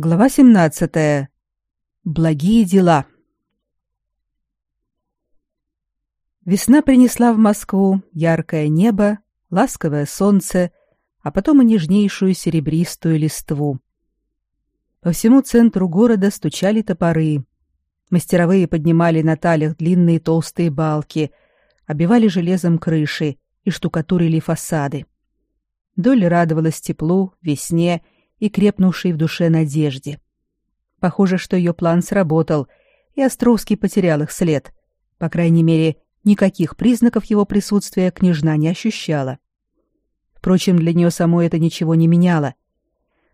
Глава 17. Благие дела. Весна принесла в Москву яркое небо, ласковое солнце, а потом и нежнейшую серебристую листву. По всему центру города стучали топоры. Мастеровые поднимали на талях длинные толстые балки, обивали железом крыши и штукатурили фасады. Доля радовалась теплу, весне и крепнувшей в душе надежде. Похоже, что ее план сработал, и Островский потерял их след. По крайней мере, никаких признаков его присутствия княжна не ощущала. Впрочем, для нее самой это ничего не меняло.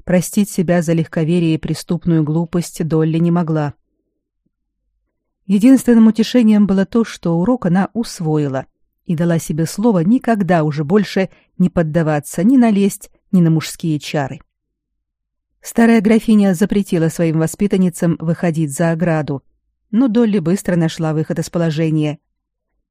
Простить себя за легковерие и преступную глупость Долли не могла. Единственным утешением было то, что урок она усвоила и дала себе слово никогда уже больше не поддаваться ни на лесть, ни на мужские чары. Старая графиня запретила своим воспитанницам выходить за ограду, но Долли быстро нашла выход из положения.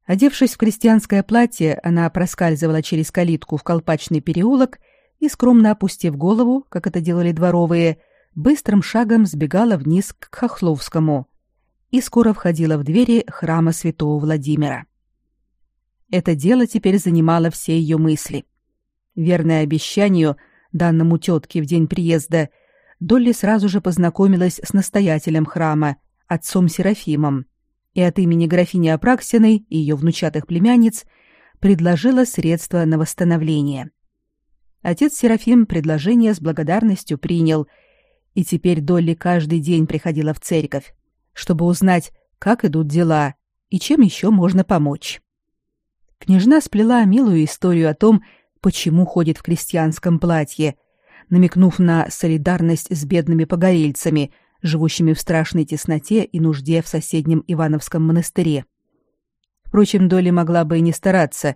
Одевшись в крестьянское платье, она проскальзывала через калитку в колпачный переулок и, скромно опустив голову, как это делали дворовые, быстрым шагом сбегала вниз к Хохловскому и скоро входила в двери храма святого Владимира. Это дело теперь занимало все ее мысли. Верное обещанию, данному тетке в день приезда – Долли сразу же познакомилась с настоятелем храма, отцом Серафимом, и от имени графини Апраксиной и ее внучатых племянниц предложила средства на восстановление. Отец Серафим предложение с благодарностью принял, и теперь Долли каждый день приходила в церковь, чтобы узнать, как идут дела и чем еще можно помочь. Княжна сплела милую историю о том, почему ходит в крестьянском платье, намекнув на солидарность с бедными погорельцами, живущими в страшной тесноте и нужде в соседнем Ивановском монастыре. Впрочем, Доли могла бы и не стараться.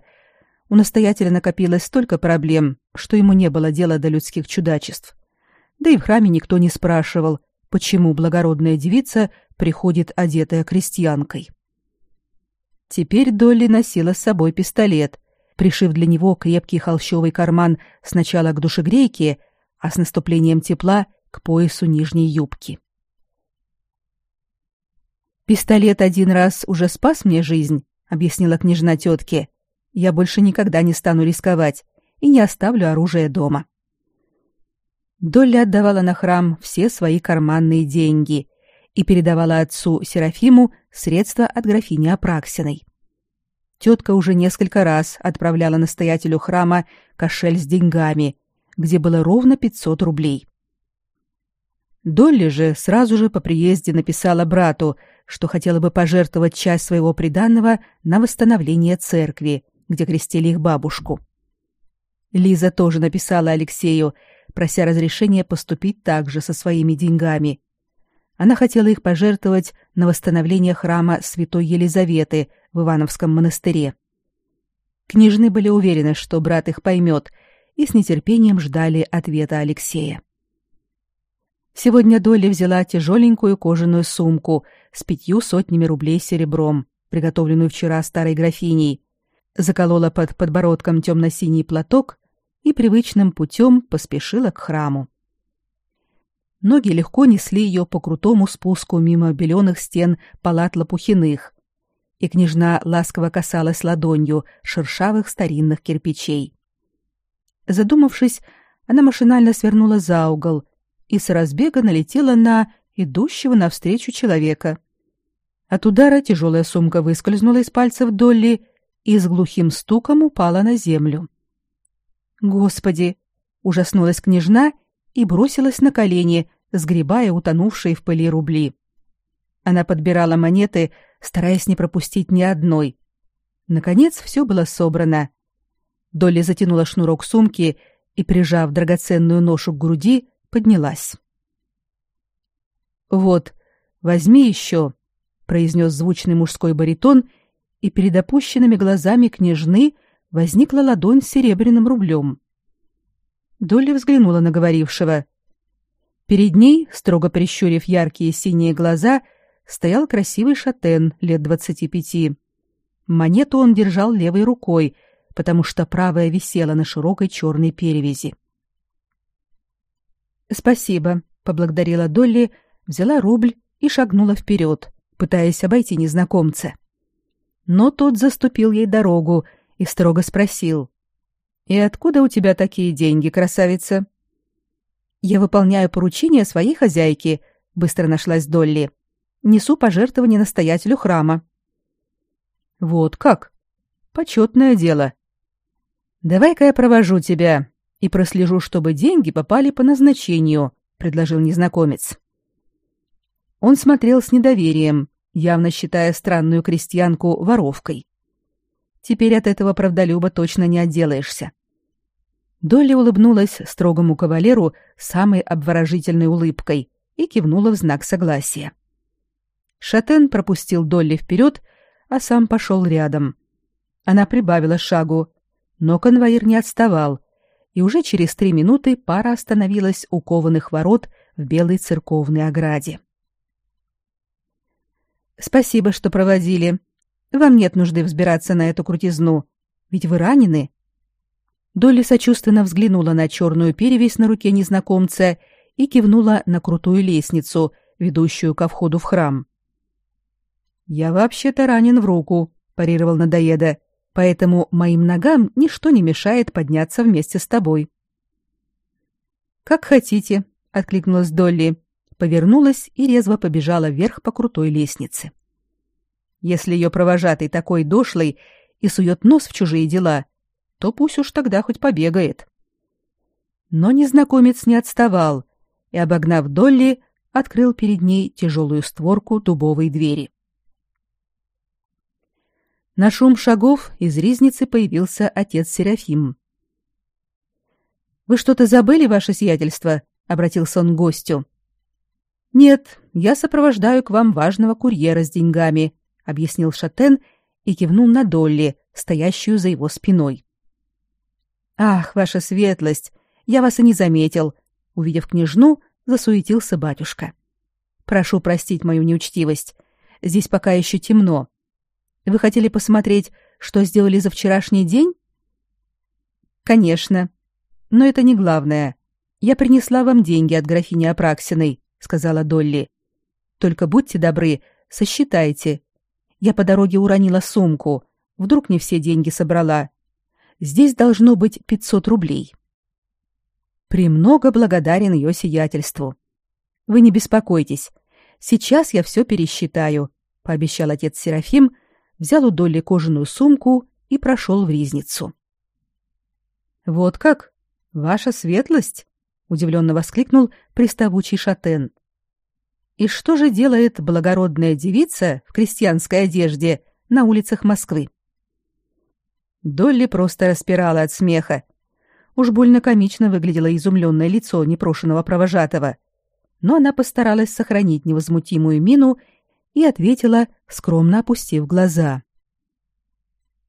У настоятеля накопилось столько проблем, что ему не было дела до людских чудачеств. Да и в храме никто не спрашивал, почему благородная девица приходит одетая крестьянкой. Теперь Долли носила с собой пистолет, пришив для него крепкий холщовый карман сначала к душегрейке, а с наступлением тепла к поясу нижней юбки. «Пистолет один раз уже спас мне жизнь», — объяснила княжна тетке. «Я больше никогда не стану рисковать и не оставлю оружие дома». Долля отдавала на храм все свои карманные деньги и передавала отцу Серафиму средства от графини Апраксиной. Тетка уже несколько раз отправляла настоятелю храма кошель с деньгами, где было ровно 500 рублей. Долли же сразу же по приезде написала брату, что хотела бы пожертвовать часть своего приданного на восстановление церкви, где крестили их бабушку. Лиза тоже написала Алексею, прося разрешения поступить также со своими деньгами. Она хотела их пожертвовать на восстановление храма Святой Елизаветы в Ивановском монастыре. Княжны были уверены, что брат их поймет — и с нетерпением ждали ответа Алексея. Сегодня Долли взяла тяжеленькую кожаную сумку с пятью сотнями рублей серебром, приготовленную вчера старой графиней, заколола под подбородком темно-синий платок и привычным путем поспешила к храму. Ноги легко несли ее по крутому спуску мимо беленых стен палат Лопухиных, и княжна ласково касалась ладонью шершавых старинных кирпичей. Задумавшись, она машинально свернула за угол и с разбега налетела на идущего навстречу человека. От удара тяжелая сумка выскользнула из пальцев Долли и с глухим стуком упала на землю. «Господи!» — ужаснулась княжна и бросилась на колени, сгребая утонувшие в пыли рубли. Она подбирала монеты, стараясь не пропустить ни одной. Наконец все было собрано, Долли затянула шнурок сумки и, прижав драгоценную ношу к груди, поднялась. «Вот, возьми еще», — произнес звучный мужской баритон, и перед опущенными глазами княжны возникла ладонь с серебряным рублем. Долли взглянула на говорившего. Перед ней, строго прищурив яркие синие глаза, стоял красивый шатен лет двадцати пяти. Монету он держал левой рукой — потому что правая висела на широкой черной перевязи. «Спасибо», — поблагодарила Долли, взяла рубль и шагнула вперед, пытаясь обойти незнакомца. Но тот заступил ей дорогу и строго спросил. «И откуда у тебя такие деньги, красавица?» «Я выполняю поручение своей хозяйки», — быстро нашлась Долли. «Несу пожертвование настоятелю храма». «Вот как? Почетное дело. Давай-ка я провожу тебя и прослежу, чтобы деньги попали по назначению», — предложил незнакомец. Он смотрел с недоверием, явно считая странную крестьянку воровкой. Теперь от этого правдолюба точно не отделаешься. Долли улыбнулась строгому кавалеру самой обворожительной улыбкой и кивнула в знак согласия. Шатен пропустил Долли вперед, а сам пошел рядом. Она прибавила шагу, но конвоир не отставал, и уже через три минуты пара остановилась у кованых ворот в белой церковной ограде. «Спасибо, что проводили. Вам нет нужды взбираться на эту крутизну, ведь вы ранены», Долли сочувственно взглянула на черную перевесь на руке незнакомца и кивнула на крутую лестницу, ведущую ко входу в храм. «Я вообще-то ранен в руку», — парировал надоеда, «поэтому моим ногам ничто не мешает подняться вместе с тобой». «Как хотите», — откликнулась Долли, повернулась и резво побежала вверх по крутой лестнице. Если ее провожатый такой дошлый и сует нос в чужие дела — то пусть уж тогда хоть побегает. Но незнакомец не отставал и, обогнав Долли, открыл перед ней тяжелую створку дубовой двери. На шум шагов из ризницы появился отец Серафим. «Вы что-то забыли, ваше сиятельство?» — обратился он к гостю. «Нет, я сопровождаю к вам важного курьера с деньгами», — объяснил Шатен и кивнул на Долли, стоящую за его спиной. Ах, ваша светлость, я вас и не заметил. Увидев княжну, засуетился батюшка. Прошу простить мою неучтивость. Здесь пока еще темно. Вы хотели посмотреть, что сделали за вчерашний день? Конечно. Но это не главное. Я принесла вам деньги от графини Апраксиной, сказала Долли. Только будьте добры, сосчитайте. Я по дороге уронила сумку. Вдруг не все деньги собрала. Здесь должно быть 500 рублей. Премного благодарен ее сиятельству. Вы не беспокойтесь. Сейчас я все пересчитаю, пообещал отец Серафим, взял у Долли кожаную сумку и прошел в ризницу. Вот как? Ваша светлость? удивленно воскликнул приставучий шатен. И что же делает благородная девица в крестьянской одежде на улицах Москвы? Долли просто распирала от смеха. Уж больно комично выглядело изумленное лицо непрошенного провожатого. Но она постаралась сохранить невозмутимую мину и ответила, скромно опустив глаза.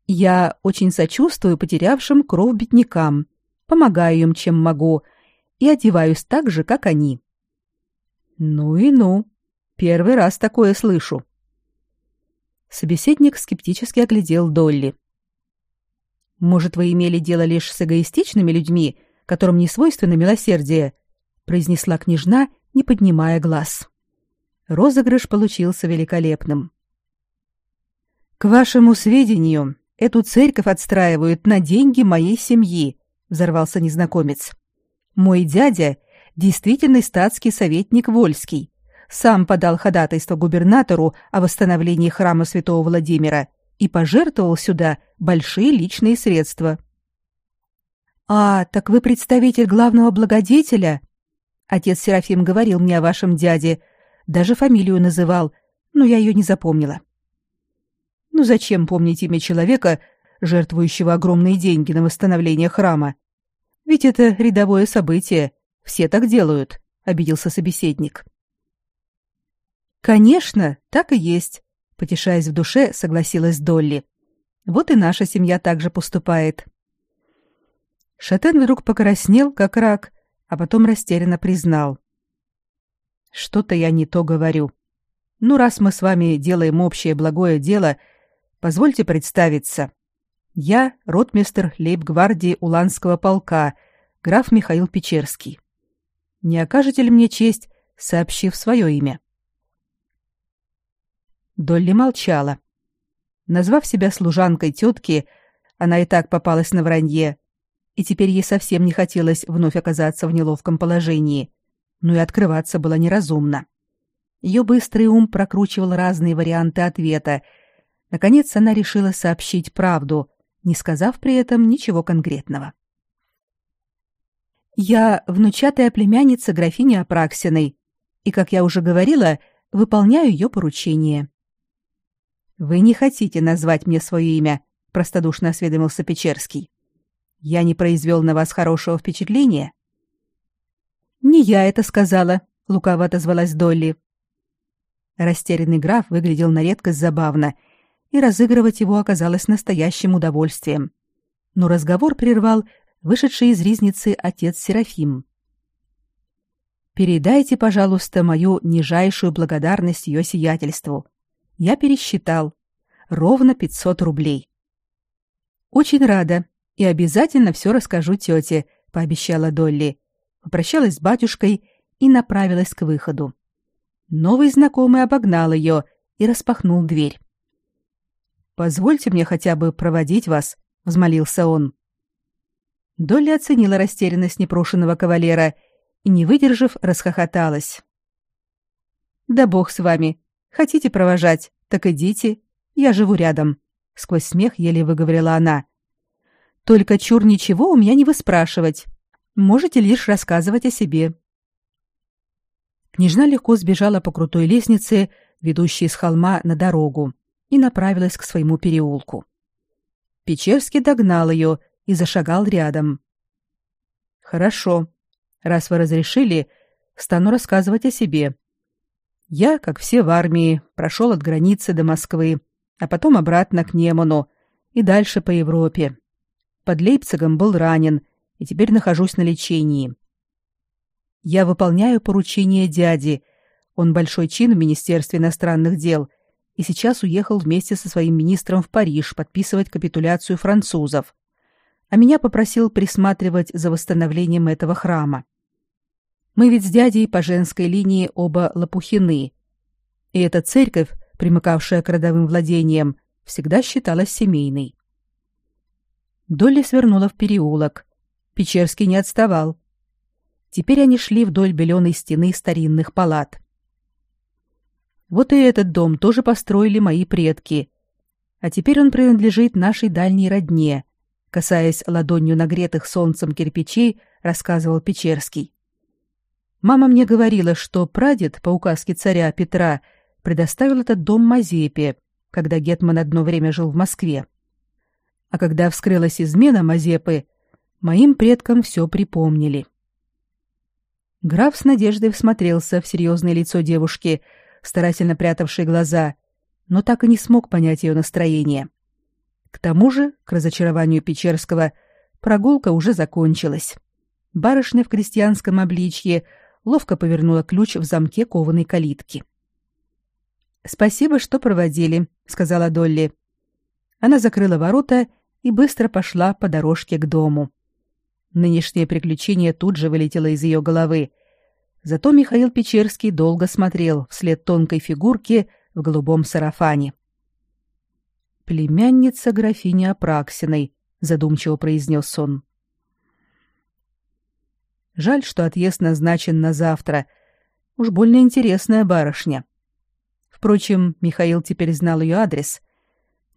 «Я очень сочувствую потерявшим кровь беднякам, помогаю им, чем могу, и одеваюсь так же, как они». «Ну и ну. Первый раз такое слышу». Собеседник скептически оглядел Долли. Может, вы имели дело лишь с эгоистичными людьми, которым не свойственно милосердие, произнесла княжна, не поднимая глаз. Розыгрыш получился великолепным. К вашему сведению, эту церковь отстраивают на деньги моей семьи, взорвался незнакомец. Мой дядя действительный статский советник Вольский, сам подал ходатайство губернатору о восстановлении храма Святого Владимира и пожертвовал сюда большие личные средства. А, так вы представитель главного благодетеля? Отец Серафим говорил мне о вашем дяде, даже фамилию называл, но я ее не запомнила. Ну зачем помнить имя человека, жертвующего огромные деньги на восстановление храма? Ведь это рядовое событие, все так делают, обиделся собеседник. Конечно, так и есть, потешаясь в душе, согласилась Долли. Вот и наша семья также поступает. Шатен вдруг покраснел, как рак, а потом растерянно признал: что-то я не то говорю. Ну раз мы с вами делаем общее благое дело, позвольте представиться. Я ротмистр лейб-гвардии Уланского полка, граф Михаил Печерский. Не окажете ли мне честь, сообщив свое имя?» Долли молчала. Назвав себя служанкой тетки, она и так попалась на вранье, и теперь ей совсем не хотелось вновь оказаться в неловком положении, но и открываться было неразумно. Ее быстрый ум прокручивал разные варианты ответа. Наконец она решила сообщить правду, не сказав при этом ничего конкретного. «Я внучатая племянница графини Апраксиной, и, как я уже говорила, выполняю ее поручение». «Вы не хотите назвать мне свое имя?» — простодушно осведомился Печерский. «Я не произвел на вас хорошего впечатления?» «Не я это сказала», — лукаво отозвалась Долли. Растерянный граф выглядел на редкость забавно, и разыгрывать его оказалось настоящим удовольствием. Но разговор прервал вышедший из ризницы отец Серафим. «Передайте, пожалуйста, мою нижайшую благодарность ее сиятельству. Я пересчитал. Ровно пятьсот рублей». «Очень рада и обязательно все расскажу тете», — пообещала Долли. Попрощалась с батюшкой и направилась к выходу. Новый знакомый обогнал ее и распахнул дверь. «Позвольте мне хотя бы проводить вас», — взмолился он. Долли оценила растерянность непрошенного кавалера и, не выдержав, расхохоталась. «Да бог с вами. Хотите провожать, так идите. Я живу рядом», — сквозь смех еле выговорила она. «Только чур ничего у меня не выспрашивать. Можете лишь рассказывать о себе». Княжна легко сбежала по крутой лестнице, ведущей с холма на дорогу, и направилась к своему переулку. Печерский догнал ее и зашагал рядом. «Хорошо. Раз вы разрешили, стану рассказывать о себе. Я, как все в армии, прошел от границы до Москвы, а потом обратно к Неману и дальше по Европе. Под Лейпцигом был ранен и теперь нахожусь на лечении. Я выполняю поручение дяди. Он большой чин в Министерстве иностранных дел и сейчас уехал вместе со своим министром в Париж подписывать капитуляцию французов. А меня попросил присматривать за восстановлением этого храма. Мы ведь с дядей по женской линии оба лопухины. И эта церковь, примыкавшая к родовым владениям, всегда считалась семейной. Долли свернула в переулок. Печерский не отставал. Теперь они шли вдоль беленой стены старинных палат. Вот и этот дом тоже построили мои предки. А теперь он принадлежит нашей дальней родне, касаясь ладонью нагретых солнцем кирпичей, рассказывал Печерский. Мама мне говорила, что прадед по указке царя Петра предоставил этот дом Мазепе, когда гетман одно время жил в Москве. А когда вскрылась измена Мазепы, моим предкам все припомнили. Граф с надеждой всмотрелся в серьезное лицо девушки, старательно прятавшей глаза, но так и не смог понять ее настроение. К тому же, к разочарованию Печерского, прогулка уже закончилась. Барышня в крестьянском обличье ловко повернула ключ в замке кованой калитки. «Спасибо, что проводили», — сказала Долли. Она закрыла ворота и быстро пошла по дорожке к дому. Нынешнее приключение тут же вылетело из ее головы. Зато Михаил Печерский долго смотрел вслед тонкой фигурке в голубом сарафане. «Племянница графини Апраксиной», — задумчиво произнес он. Жаль, что отъезд назначен на завтра. Уж больно интересная барышня. Впрочем, Михаил теперь знал ее адрес.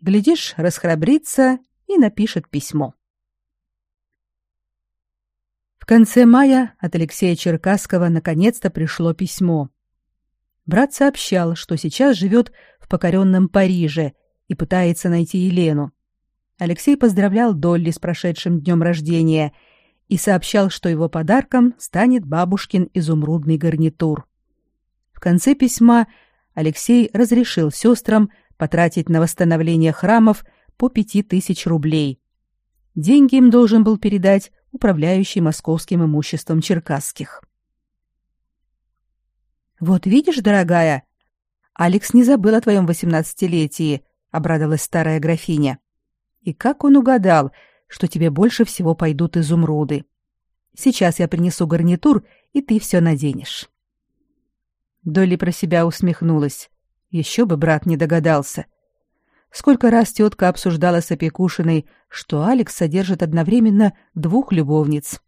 Глядишь, расхрабрится и напишет письмо. В конце мая от Алексея Черкасского наконец-то пришло письмо. Брат сообщал, что сейчас живет в покоренном Париже и пытается найти Елену. Алексей поздравлял Долли с прошедшим днем рождения и сообщал, что его подарком станет бабушкин изумрудный гарнитур. В конце письма Алексей разрешил сестрам потратить на восстановление храмов по пяти тысяч рублей. Деньги им должен был передать управляющий московским имуществом черкасских. «Вот видишь, дорогая, Алекс не забыл о твоем восемнадцатилетии», — обрадовалась старая графиня. «И как он угадал, что тебе больше всего пойдут изумруды? Сейчас я принесу гарнитур, и ты все наденешь. Долли про себя усмехнулась. Еще бы брат не догадался. Сколько раз тетка обсуждала с опекушиной, что Алекс содержит одновременно двух любовниц.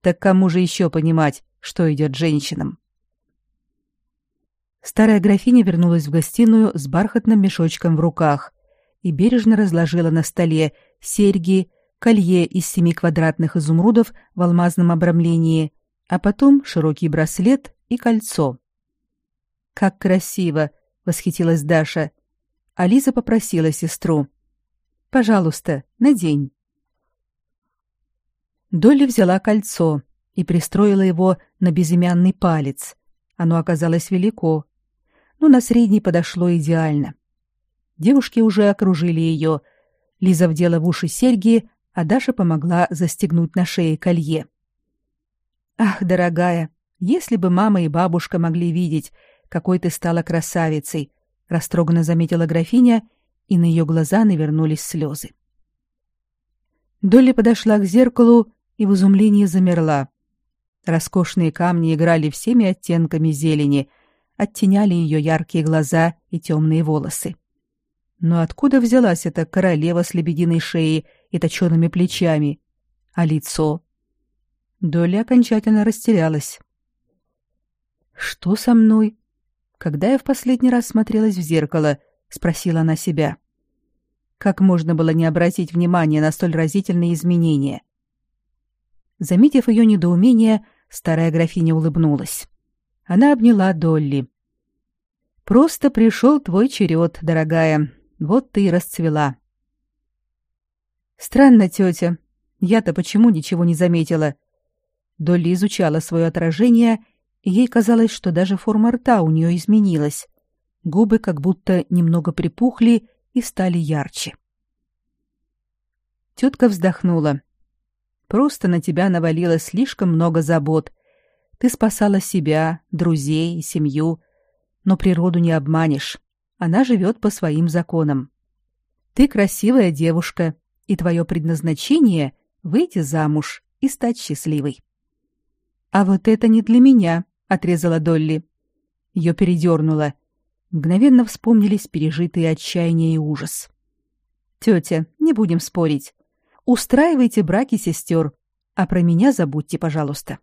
Так кому же еще понимать, что идет женщинам? Старая графиня вернулась в гостиную с бархатным мешочком в руках и бережно разложила на столе серьги, колье из семи квадратных изумрудов в алмазном обрамлении, а потом широкий браслет и кольцо. Как красиво, восхитилась Даша. А Лиза попросила сестру: "Пожалуйста, надень". Долли взяла кольцо и пристроила его на безымянный палец. Оно оказалось велико, но на средний подошло идеально. Девушки уже окружили ее. Лиза вдела в уши серьги, а Даша помогла застегнуть на шее колье. Ах, дорогая, если бы мама и бабушка могли видеть, какой ты стала красавицей, растроганно заметила графиня, и на ее глаза навернулись слезы. Долли подошла к зеркалу и в изумлении замерла. Роскошные камни играли всеми оттенками зелени, оттеняли ее яркие глаза и темные волосы. Но откуда взялась эта королева с лебединой шеей и точеными плечами? А лицо? Долли окончательно растерялась. «Что со мной? Когда я в последний раз смотрелась в зеркало?» — спросила она себя. Как можно было не обратить внимания на столь разительные изменения? Заметив ее недоумение, старая графиня улыбнулась. Она обняла Долли. «Просто пришел твой черед, дорогая. Вот ты и расцвела». «Странно, тетя. Я-то почему ничего не заметила?» Долли изучала свое отражение ей казалось, что даже форма рта у нее изменилась. Губы как будто немного припухли и стали ярче. Тетка вздохнула. Просто на тебя навалилось слишком много забот. Ты спасала себя, друзей и семью, но природу не обманешь. Она живет по своим законам. Ты красивая девушка, и твое предназначение — выйти замуж и стать счастливой. А вот это не для меня, отрезала Долли. Ее передернуло. Мгновенно вспомнились пережитые отчаяние и ужас. Тетя, не будем спорить. Устраивайте браки сестер, а про меня забудьте, пожалуйста.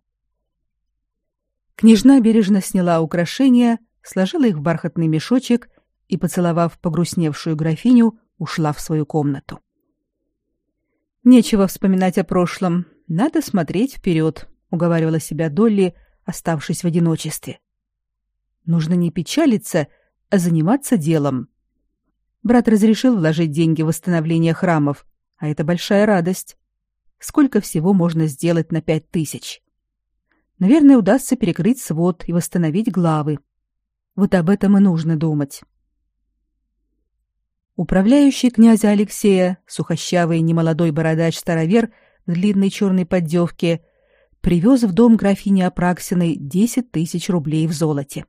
Княжна бережно сняла украшения, сложила их в бархатный мешочек и, поцеловав погрустневшую графиню, ушла в свою комнату. Нечего вспоминать о прошлом, надо смотреть вперед, уговаривала себя Долли, оставшись в одиночестве. Нужно не печалиться, а заниматься делом. Брат разрешил вложить деньги в восстановление храмов, а это большая радость. Сколько всего можно сделать на пять тысяч? Наверное, удастся перекрыть свод и восстановить главы. Вот об этом и нужно думать. Управляющий князя Алексея, сухощавый немолодой бородач-старовер в длинной черной поддевке, привез в дом графини Апраксиной десять тысяч рублей в золоте.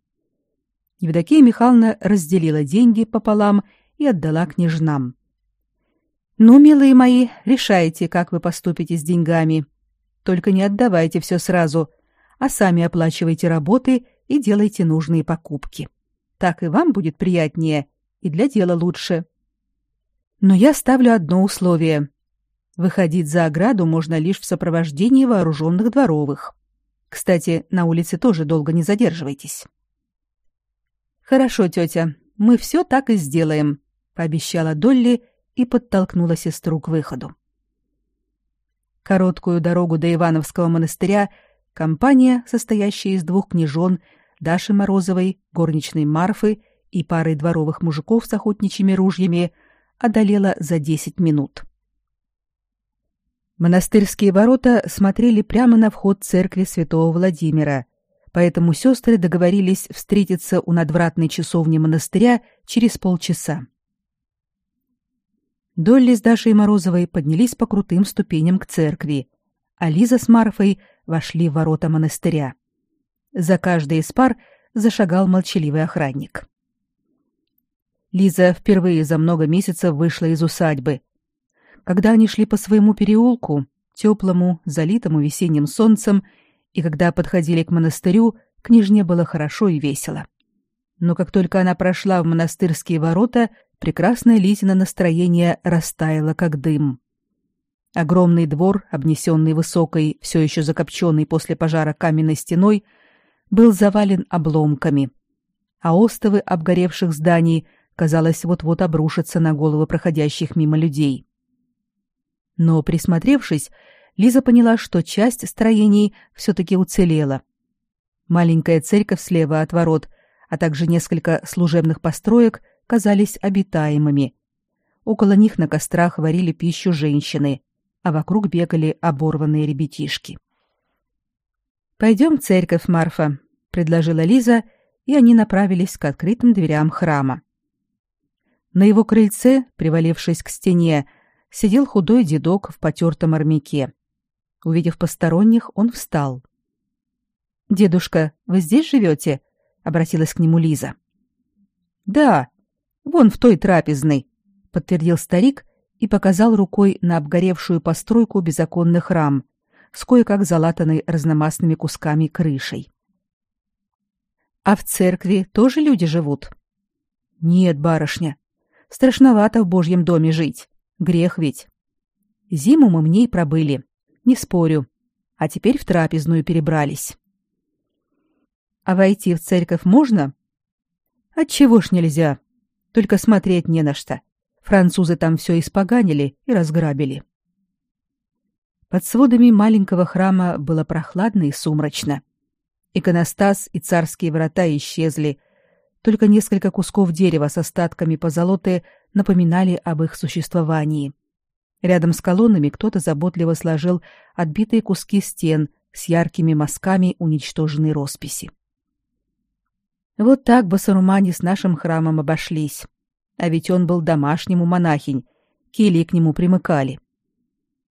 Евдокия Михайловна разделила деньги пополам и отдала княжнам. «Ну, милые мои, решайте, как вы поступите с деньгами. Только не отдавайте все сразу, а сами оплачивайте работы и делайте нужные покупки. Так и вам будет приятнее, и для дела лучше. Но я ставлю одно условие. Выходить за ограду можно лишь в сопровождении вооруженных дворовых. Кстати, на улице тоже долго не задерживайтесь. Хорошо, тетя, мы все так и сделаем, пообещала Долли и подтолкнула сестру к выходу. Короткую дорогу до Ивановского монастыря компания, состоящая из двух княжон, Даши Морозовой, горничной Марфы и пары дворовых мужиков с охотничьими ружьями, одолела за десять минут. Монастырские ворота смотрели прямо на вход церкви Святого Владимира, поэтому сестры договорились встретиться у надвратной часовни монастыря через полчаса. Долли с Дашей Морозовой поднялись по крутым ступеням к церкви, а Лиза с Марфой вошли в ворота монастыря. За каждой из пар зашагал молчаливый охранник. Лиза впервые за много месяцев вышла из усадьбы, когда они шли по своему переулку, теплому, залитому весенним солнцем, и когда подходили к монастырю, княжне было хорошо и весело. Но как только она прошла в монастырские ворота, прекрасное Лизино настроение растаяло, как дым. Огромный двор, обнесенный высокой, все еще закопченной после пожара каменной стеной, был завален обломками, а остовы обгоревших зданий, казалось, вот-вот обрушатся на головы проходящих мимо людей. Но, присмотревшись, Лиза поняла, что часть строений все-таки уцелела. Маленькая церковь слева от ворот, а также несколько служебных построек казались обитаемыми. Около них на кострах варили пищу женщины, а вокруг бегали оборванные ребятишки. «Пойдем в церковь, Марфа», — предложила Лиза, и они направились к открытым дверям храма. На его крыльце, привалившись к стене, сидел худой дедок в потертом армяке. Увидев посторонних, он встал. «Дедушка, вы здесь живете?» — обратилась к нему Лиза. «Да, вон в той трапезной», — подтвердил старик и показал рукой на обгоревшую постройку беззаконных рам с кое-как залатанной разномастными кусками крышей. «А в церкви тоже люди живут?» «Нет, барышня. Страшновато в Божьем доме жить. Грех ведь. Зиму мы в ней пробыли, не спорю. А теперь в трапезную перебрались». «А войти в церковь можно?» «Отчего ж нельзя? Только смотреть не на что. Французы там все испоганили и разграбили. Под сводами маленького храма было прохладно и сумрачно. Иконостас и царские врата исчезли, только несколько кусков дерева с остатками позолоты напоминали об их существовании. Рядом с колоннами кто-то заботливо сложил отбитые куски стен с яркими мазками уничтоженной росписи. Вот так басурмане с нашим храмом обошлись. А ведь он был домашнему монахинь, кельи к нему примыкали.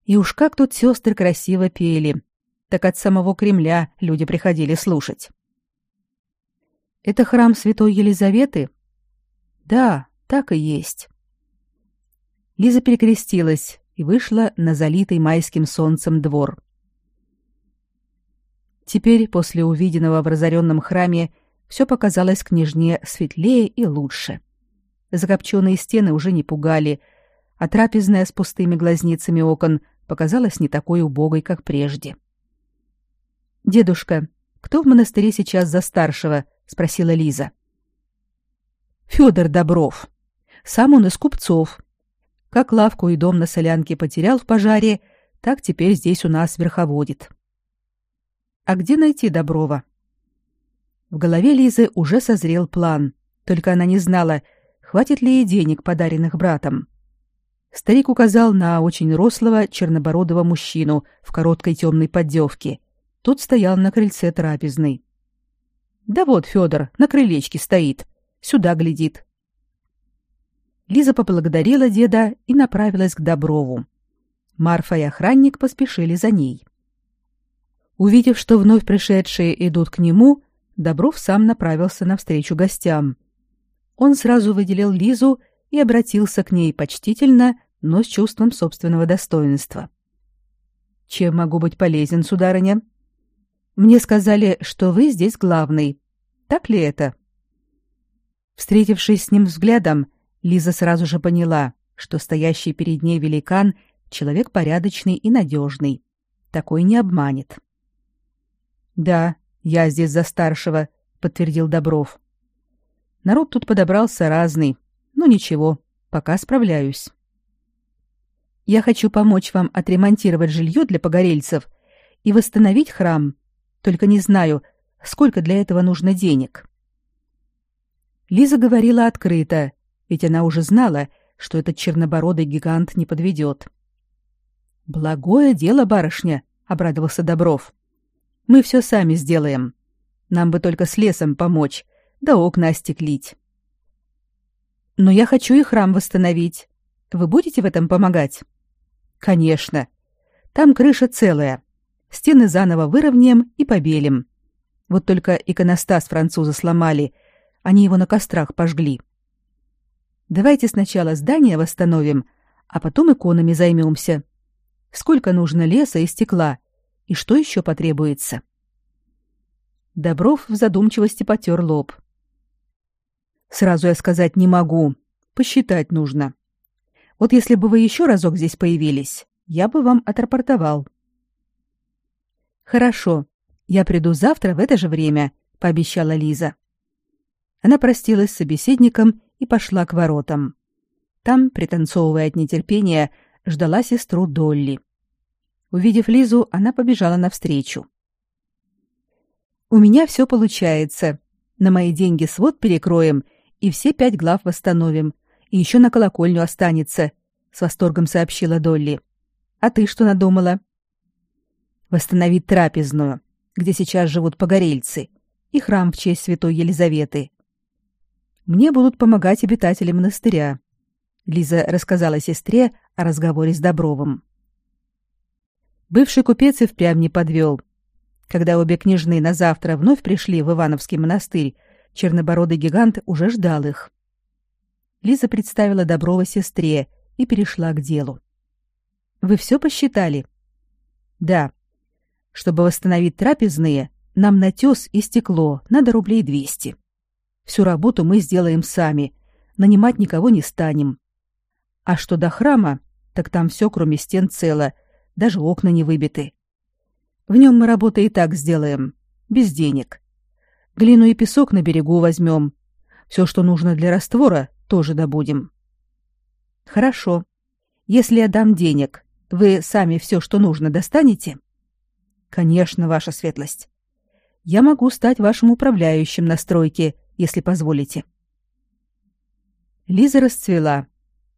И уж как тут сестры красиво пели, так от самого Кремля люди приходили слушать. Это храм святой Елизаветы? Да, так и есть. Лиза перекрестилась и вышла на залитый майским солнцем двор. Теперь, после увиденного в разоренном храме, все показалось княжне светлее и лучше. Закопченные стены уже не пугали, а трапезная с пустыми глазницами окон показалась не такой убогой, как прежде. «Дедушка, кто в монастыре сейчас за старшего?» — спросила Лиза. «Федор Добров. Сам он из купцов. Как лавку и дом на солянке потерял в пожаре, так теперь здесь у нас верховодит». «А где найти Доброва?» В голове Лизы уже созрел план, только она не знала, хватит ли ей денег, подаренных братом. Старик указал на очень рослого чернобородого мужчину в короткой темной поддевке. Тот стоял на крыльце трапезной. «Да вот, Федор, на крылечке стоит. Сюда глядит». Лиза поблагодарила деда и направилась к Доброву. Марфа и охранник поспешили за ней. Увидев, что вновь пришедшие идут к нему, Добров сам направился навстречу гостям он сразу выделил Лизу и обратился к ней почтительно, но с чувством собственного достоинства. «Чем могу быть полезен, сударыня?» «Мне сказали, что вы здесь главный. Так ли это?» Встретившись с ним взглядом, Лиза сразу же поняла, что стоящий перед ней великан — человек порядочный и надежный. Такой не обманет. «Да, я здесь за старшего», — подтвердил Добров. Народ тут подобрался разный. но ничего, пока справляюсь. Я хочу помочь вам отремонтировать жилье для погорельцев и восстановить храм. Только не знаю, сколько для этого нужно денег. Лиза говорила открыто, ведь она уже знала, что этот чернобородый гигант не подведет. «Благое дело, барышня», — обрадовался Добров. «Мы все сами сделаем. Нам бы только с лесом помочь, да окна остеклить. Но я хочу и храм восстановить. Вы будете в этом помогать? Конечно. Там крыша целая. Стены заново выровняем и побелим. Вот только иконостас французы сломали, они его на кострах пожгли. Давайте сначала здание восстановим, а потом иконами займемся. сколько нужно леса и стекла, и что еще потребуется. Добров в задумчивости потер лоб. Сразу я сказать не могу, посчитать нужно. Вот если бы вы еще разок здесь появились, я бы вам отрапортовал. Хорошо, я приду завтра в это же время, пообещала Лиза. Она простилась с собеседником и пошла к воротам. Там, пританцовывая от нетерпения, ждала сестру Долли. Увидев Лизу, она побежала навстречу. У меня все получается. На мои деньги свод перекроем и все пять глав восстановим, и еще на колокольню останется, с восторгом сообщила Долли. А ты что надумала? Восстановить трапезную, где сейчас живут погорельцы, и храм в честь святой Елизаветы. Мне будут помогать обитатели монастыря. Лиза рассказала сестре о разговоре с Добровым. Бывший купец и впрямь не подвел. Когда обе княжны на завтра вновь пришли в Ивановский монастырь, чернобородый гигант уже ждал их. Лиза представила Доброва сестре и перешла к делу. Вы все посчитали? Да. Чтобы восстановить трапезные, нам на тес и стекло надо рублей двести. Всю работу мы сделаем сами, нанимать никого не станем. А что до храма, так там все, кроме стен, цело, даже окна не выбиты. В нем мы работу и так сделаем, без денег. Глину и песок на берегу возьмем. Все, что нужно для раствора, тоже добудем. Хорошо. Если я дам денег, вы сами все, что нужно, достанете? Конечно, ваша светлость. Я могу стать вашим управляющим на стройке, если позволите. Лиза расцвела.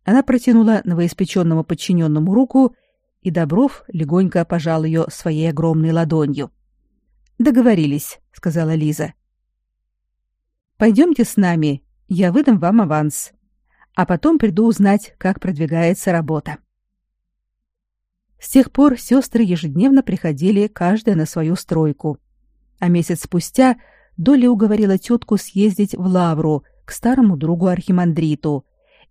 Она протянула новоиспеченному подчиненному руку, и Добров легонько пожал ее своей огромной ладонью. Договорились, сказала Лиза. Пойдемте с нами, я выдам вам аванс, а потом приду узнать, как продвигается работа. С тех пор сестры ежедневно приходили каждая на свою стройку. А месяц спустя Доля уговорила тетку съездить в Лавру к старому другу архимандриту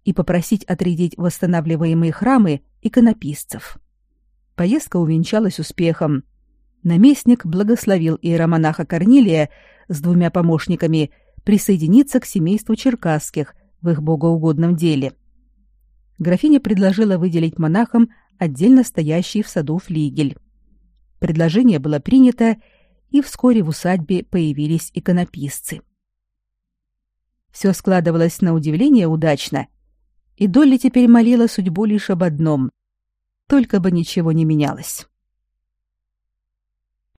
и попросить отрядить восстанавливаемые храмы иконописцев. Поездка увенчалась успехом. Наместник благословил иеромонаха Корнилия с двумя помощниками присоединиться к семейству черкасских в их богоугодном деле. Графиня предложила выделить монахам отдельно стоящий в саду флигель. Предложение было принято, и вскоре в усадьбе появились иконописцы. Все складывалось на удивление удачно, и Долли теперь молила судьбу лишь об одном — только бы ничего не менялось.